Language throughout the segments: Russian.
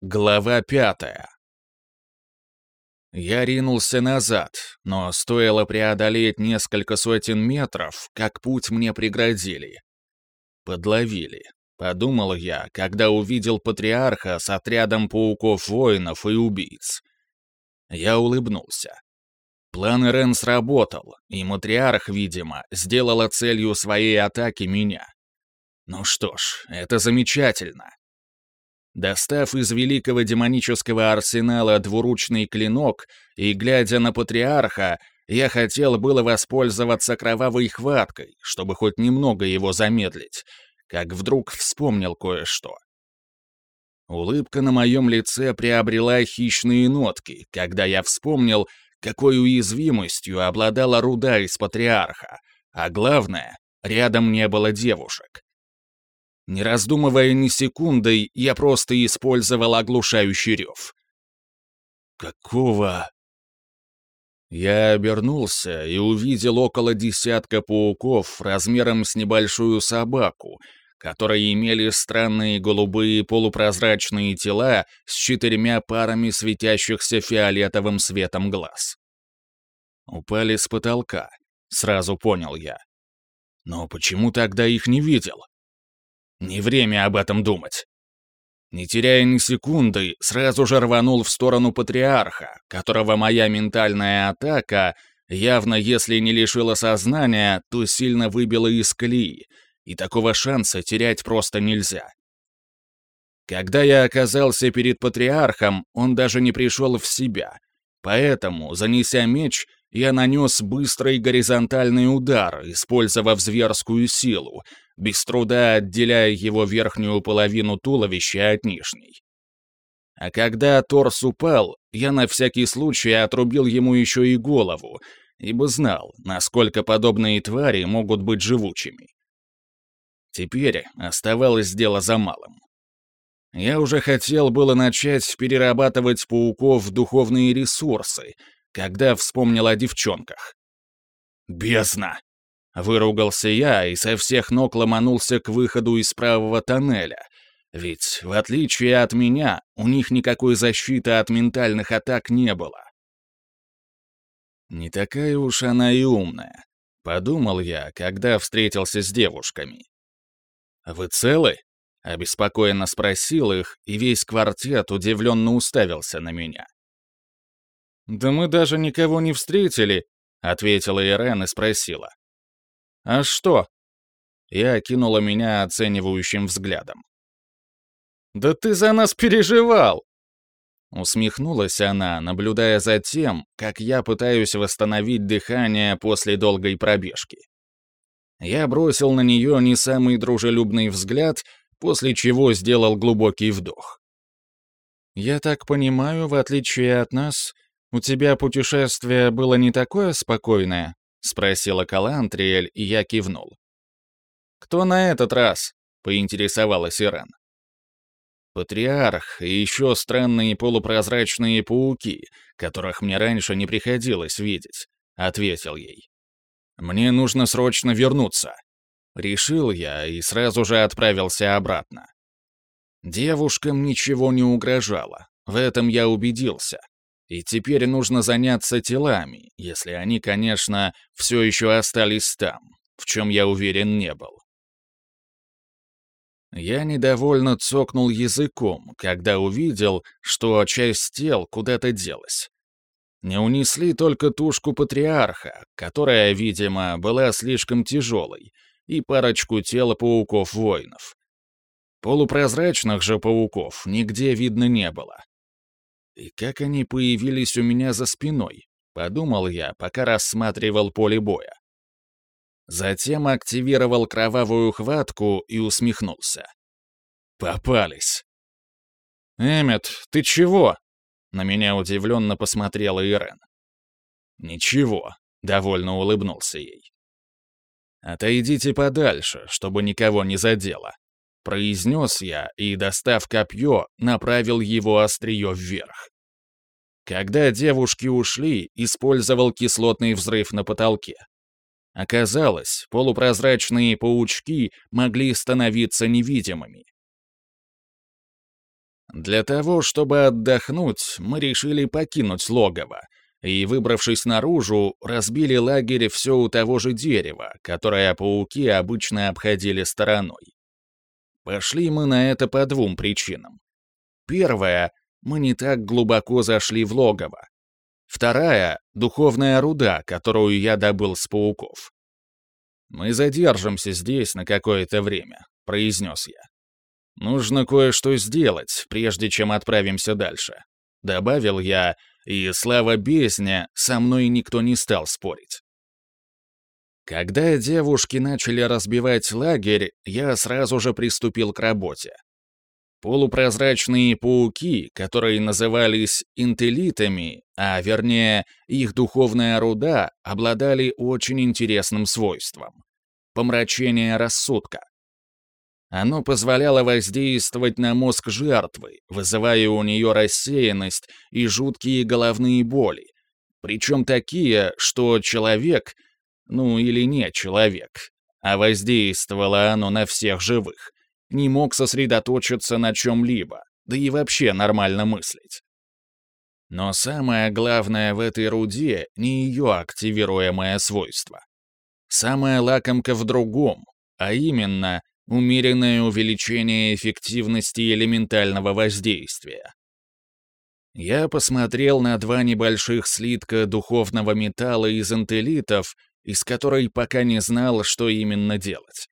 Глава пятая. Я ринулся назад, но стоило преодолеть несколько сотен метров, как путь мне преградили. Подловили, подумал я, когда увидел патриарха с отрядом пауков-воинов и убийц. Я улыбнулся. План Рен сработал, и матриарх, видимо, сделала целью своей атаки меня. Ну что ж, это замечательно. Достав из великого демонического арсенала двуручный клинок и глядя на патриарха, я хотел было воспользоваться кровавой хваткой, чтобы хоть немного его замедлить, как вдруг вспомнил кое-что. Улыбка на моем лице приобрела хищные нотки, когда я вспомнил, какой уязвимостью обладала руда из патриарха, а главное, рядом не было девушек. Не раздумывая ни секундой, я просто использовал оглушающий рев. «Какого?» Я обернулся и увидел около десятка пауков размером с небольшую собаку, которые имели странные голубые полупрозрачные тела с четырьмя парами светящихся фиолетовым светом глаз. Упали с потолка, сразу понял я. Но почему тогда их не видел? Не время об этом думать. Не теряя ни секунды, сразу же рванул в сторону патриарха, которого моя ментальная атака, явно если не лишила сознания, то сильно выбила из колеи, и такого шанса терять просто нельзя. Когда я оказался перед патриархом, он даже не пришел в себя, поэтому, занеся меч, я нанес быстрый горизонтальный удар, использовав зверскую силу, без труда отделяя его верхнюю половину туловища от нижней. А когда торс упал, я на всякий случай отрубил ему еще и голову, ибо знал, насколько подобные твари могут быть живучими. Теперь оставалось дело за малым. Я уже хотел было начать перерабатывать пауков в духовные ресурсы, когда вспомнил о девчонках. «Бездна!» — выругался я и со всех ног ломанулся к выходу из правого тоннеля, ведь, в отличие от меня, у них никакой защиты от ментальных атак не было. Не такая уж она и умная, подумал я, когда встретился с девушками. «Вы целы?» — обеспокоенно спросил их, и весь квартет удивленно уставился на меня. «Да мы даже никого не встретили», — ответила Ирен и спросила. «А что?» Я кинула меня оценивающим взглядом. «Да ты за нас переживал!» Усмехнулась она, наблюдая за тем, как я пытаюсь восстановить дыхание после долгой пробежки. Я бросил на нее не самый дружелюбный взгляд, после чего сделал глубокий вдох. «Я так понимаю, в отличие от нас, «У тебя путешествие было не такое спокойное?» — спросила Калантриэль, и я кивнул. «Кто на этот раз?» — поинтересовалась Ирен. «Патриарх и еще странные полупрозрачные пауки, которых мне раньше не приходилось видеть», — ответил ей. «Мне нужно срочно вернуться». Решил я и сразу же отправился обратно. Девушкам ничего не угрожало, в этом я убедился. И теперь нужно заняться телами, если они, конечно, все еще остались там, в чем я уверен не был. Я недовольно цокнул языком, когда увидел, что часть тел куда-то делась. Не унесли только тушку патриарха, которая, видимо, была слишком тяжелой, и парочку тел пауков-воинов. Полупрозрачных же пауков нигде видно не было. И как они появились у меня за спиной, подумал я, пока рассматривал поле боя. Затем активировал кровавую хватку и усмехнулся. Попались. «Эммет, ты чего?» На меня удивленно посмотрела Ирен. «Ничего», — довольно улыбнулся ей. «Отойдите подальше, чтобы никого не задело», произнес я и, достав копье, направил его острие вверх. Когда девушки ушли, использовал кислотный взрыв на потолке. Оказалось, полупрозрачные паучки могли становиться невидимыми. Для того, чтобы отдохнуть, мы решили покинуть логово, и, выбравшись наружу, разбили лагерь все у того же дерева, которое пауки обычно обходили стороной. Пошли мы на это по двум причинам. Первая — мы не так глубоко зашли в логово. Вторая — духовная руда, которую я добыл с пауков. «Мы задержимся здесь на какое-то время», — произнес я. «Нужно кое-что сделать, прежде чем отправимся дальше», — добавил я, и, слава бездне, со мной никто не стал спорить. Когда девушки начали разбивать лагерь, я сразу же приступил к работе. Полупрозрачные пауки, которые назывались интеллитами, а вернее, их духовная руда, обладали очень интересным свойством — помрачение рассудка. Оно позволяло воздействовать на мозг жертвы, вызывая у нее рассеянность и жуткие головные боли, причем такие, что человек, ну или не человек, а воздействовало оно на всех живых, не мог сосредоточиться на чем-либо, да и вообще нормально мыслить. Но самое главное в этой руде не ее активируемое свойство. Самая лакомка в другом, а именно умеренное увеличение эффективности элементального воздействия. Я посмотрел на два небольших слитка духовного металла из антелитов, из которой пока не знал, что именно делать.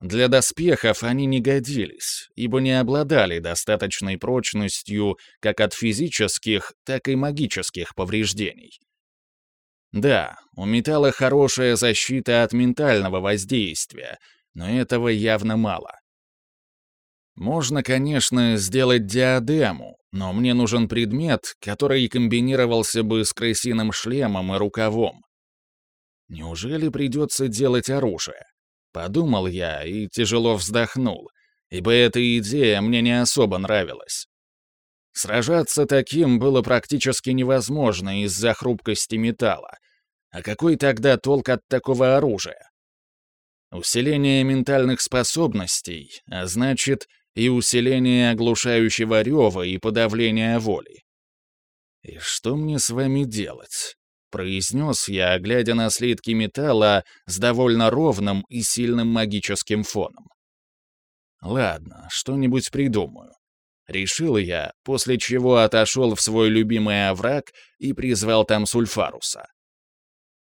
Для доспехов они не годились, ибо не обладали достаточной прочностью как от физических, так и магических повреждений. Да, у металла хорошая защита от ментального воздействия, но этого явно мало. Можно, конечно, сделать диадему, но мне нужен предмет, который комбинировался бы с крысиным шлемом и рукавом. Неужели придется делать оружие? Подумал я и тяжело вздохнул, ибо эта идея мне не особо нравилась. Сражаться таким было практически невозможно из-за хрупкости металла. А какой тогда толк от такого оружия? Усиление ментальных способностей, а значит, и усиление оглушающего рева и подавления воли. И что мне с вами делать? — произнес я, глядя на слитки металла с довольно ровным и сильным магическим фоном. «Ладно, что-нибудь придумаю». Решил я, после чего отошел в свой любимый овраг и призвал там Сульфаруса.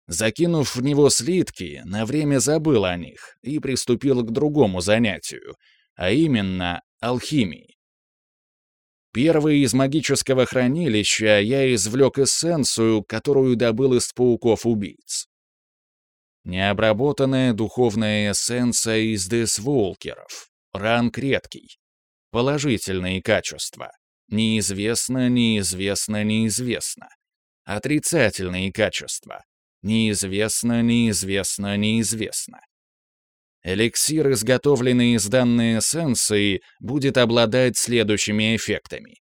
Закинув в него слитки, на время забыл о них и приступил к другому занятию, а именно алхимии. Первый из магического хранилища я извлек эссенцию, которую добыл из пауков-убийц. Необработанная духовная эссенция из десволкеров. Ранг редкий. Положительные качества. Неизвестно, неизвестно, неизвестно. Отрицательные качества. Неизвестно, неизвестно, неизвестно. Эликсир, изготовленный из данной эссенции, будет обладать следующими эффектами.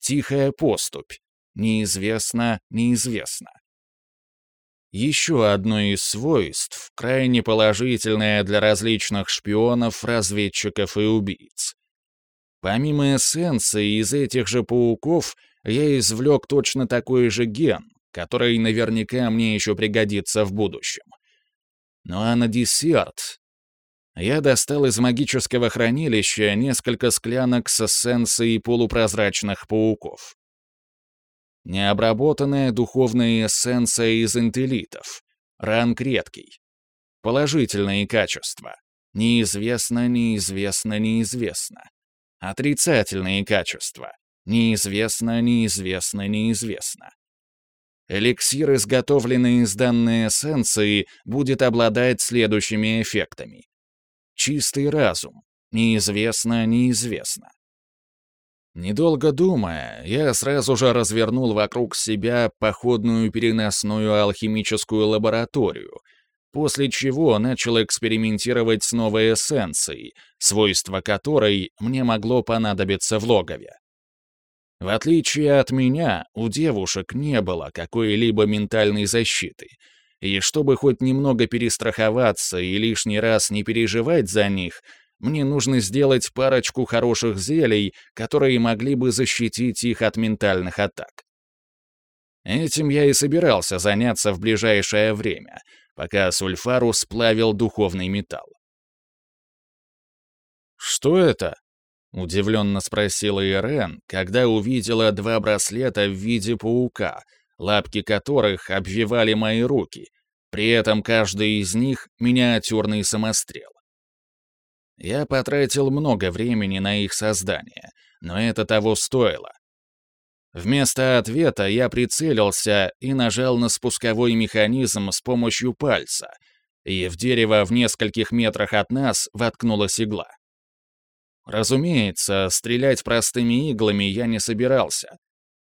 Тихая поступь. Неизвестно, неизвестно. Еще одно из свойств, крайне положительное для различных шпионов, разведчиков и убийц. Помимо эссенции из этих же пауков, я извлек точно такой же ген, который наверняка мне еще пригодится в будущем. Ну а на десерт я достал из магического хранилища несколько склянок с эссенцией полупрозрачных пауков. Необработанная духовная эссенция из интеллитов. Ранг редкий. Положительные качества. Неизвестно, неизвестно, неизвестно. Отрицательные качества. Неизвестно, неизвестно, неизвестно. Эликсир, изготовленный из данной эссенции, будет обладать следующими эффектами. Чистый разум. Неизвестно, неизвестно. Недолго думая, я сразу же развернул вокруг себя походную переносную алхимическую лабораторию, после чего начал экспериментировать с новой эссенцией, свойства которой мне могло понадобиться в логове. В отличие от меня, у девушек не было какой-либо ментальной защиты — и чтобы хоть немного перестраховаться и лишний раз не переживать за них, мне нужно сделать парочку хороших зелий, которые могли бы защитить их от ментальных атак. Этим я и собирался заняться в ближайшее время, пока Сульфару сплавил духовный металл. «Что это?» — удивленно спросила Ирен, когда увидела два браслета в виде паука, лапки которых обвивали мои руки, при этом каждый из них — миниатюрный самострел. Я потратил много времени на их создание, но это того стоило. Вместо ответа я прицелился и нажал на спусковой механизм с помощью пальца, и в дерево в нескольких метрах от нас воткнулась игла. Разумеется, стрелять простыми иглами я не собирался.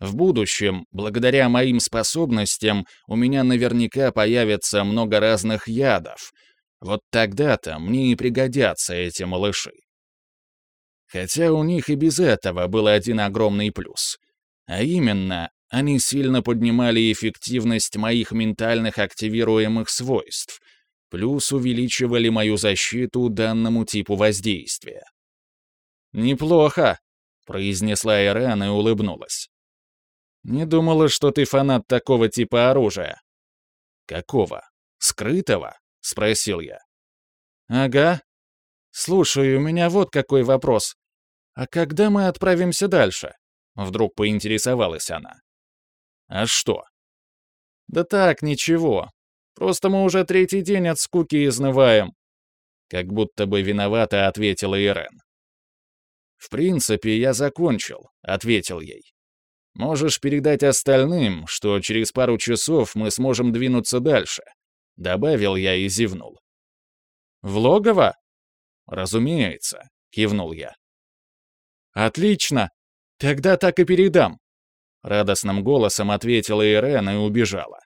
В будущем, благодаря моим способностям, у меня наверняка появится много разных ядов. Вот тогда-то мне и пригодятся эти малыши. Хотя у них и без этого был один огромный плюс — а именно, они сильно поднимали эффективность моих ментальных активируемых свойств, плюс увеличивали мою защиту данному типу воздействия. «Неплохо», — произнесла Ирен и улыбнулась. «Не думала, что ты фанат такого типа оружия». «Какого? Скрытого?» — спросил я. «Ага. Слушай, у меня вот какой вопрос. А когда мы отправимся дальше?» Вдруг поинтересовалась она. «А что?» «Да так, ничего. Просто мы уже третий день от скуки изнываем». Как будто бы виновата ответила Ирен. «В принципе, я закончил», — ответил ей. «Можешь передать остальным, что через пару часов мы сможем двинуться дальше», — добавил я и зевнул. «В логово?» «Разумеется», — кивнул я. «Отлично!» «Тогда так и передам», — радостным голосом ответила Ирен и убежала.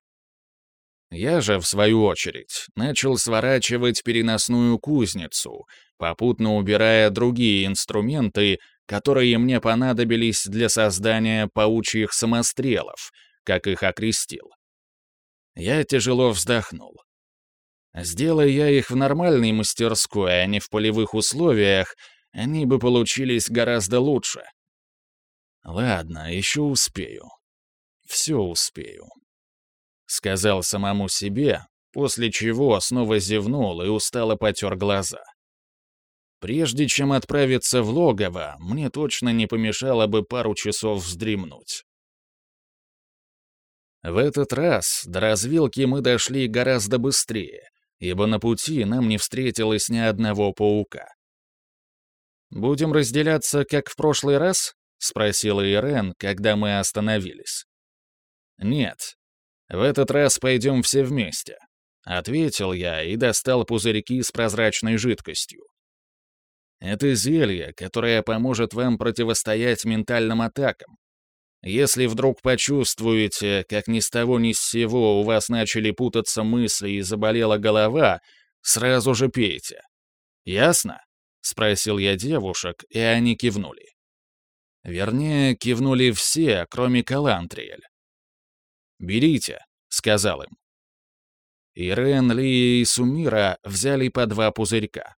Я же, в свою очередь, начал сворачивать переносную кузницу, попутно убирая другие инструменты, которые мне понадобились для создания паучьих самострелов, как их окрестил. Я тяжело вздохнул. Сделай я их в нормальной мастерской, а не в полевых условиях, они бы получились гораздо лучше. Ладно, еще успею. Все успею. Сказал самому себе, после чего снова зевнул и устало потер глаза. Прежде чем отправиться в логово, мне точно не помешало бы пару часов вздремнуть. В этот раз до развилки мы дошли гораздо быстрее, ибо на пути нам не встретилось ни одного паука. «Будем разделяться, как в прошлый раз?» — спросила Ирен, когда мы остановились. «Нет. В этот раз пойдем все вместе», — ответил я и достал пузырьки с прозрачной жидкостью. «Это зелье, которое поможет вам противостоять ментальным атакам. Если вдруг почувствуете, как ни с того ни с сего у вас начали путаться мысли и заболела голова, сразу же пейте. Ясно?» — спросил я девушек, и они кивнули. Вернее, кивнули все, кроме Калантриэль. «Берите», — сказал им. Ирен, Ли и Сумира взяли по два пузырька.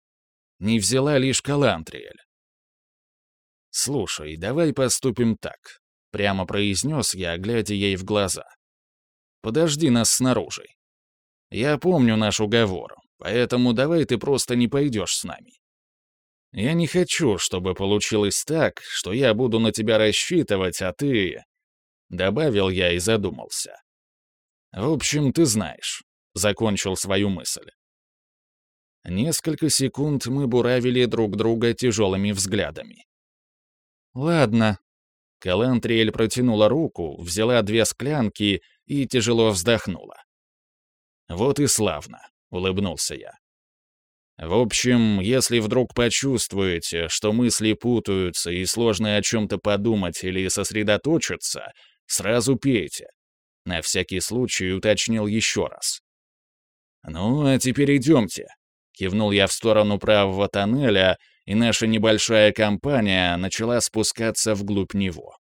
Не взяла лишь Калантриэль. «Слушай, давай поступим так», — прямо произнес я, глядя ей в глаза. «Подожди нас снаружи. Я помню наш уговор, поэтому давай ты просто не пойдешь с нами. Я не хочу, чтобы получилось так, что я буду на тебя рассчитывать, а ты...» Добавил я и задумался. «В общем, ты знаешь», — закончил свою мысль. Несколько секунд мы буравили друг друга тяжелыми взглядами. «Ладно». Калантриэль протянула руку, взяла две склянки и тяжело вздохнула. «Вот и славно», — улыбнулся я. В общем, если вдруг почувствуете, что мысли путаются и сложно о чем-то подумать или сосредоточиться, сразу пейте. На всякий случай уточнил еще раз. «Ну, а теперь идемте», — кивнул я в сторону правого тоннеля, и наша небольшая компания начала спускаться вглубь него.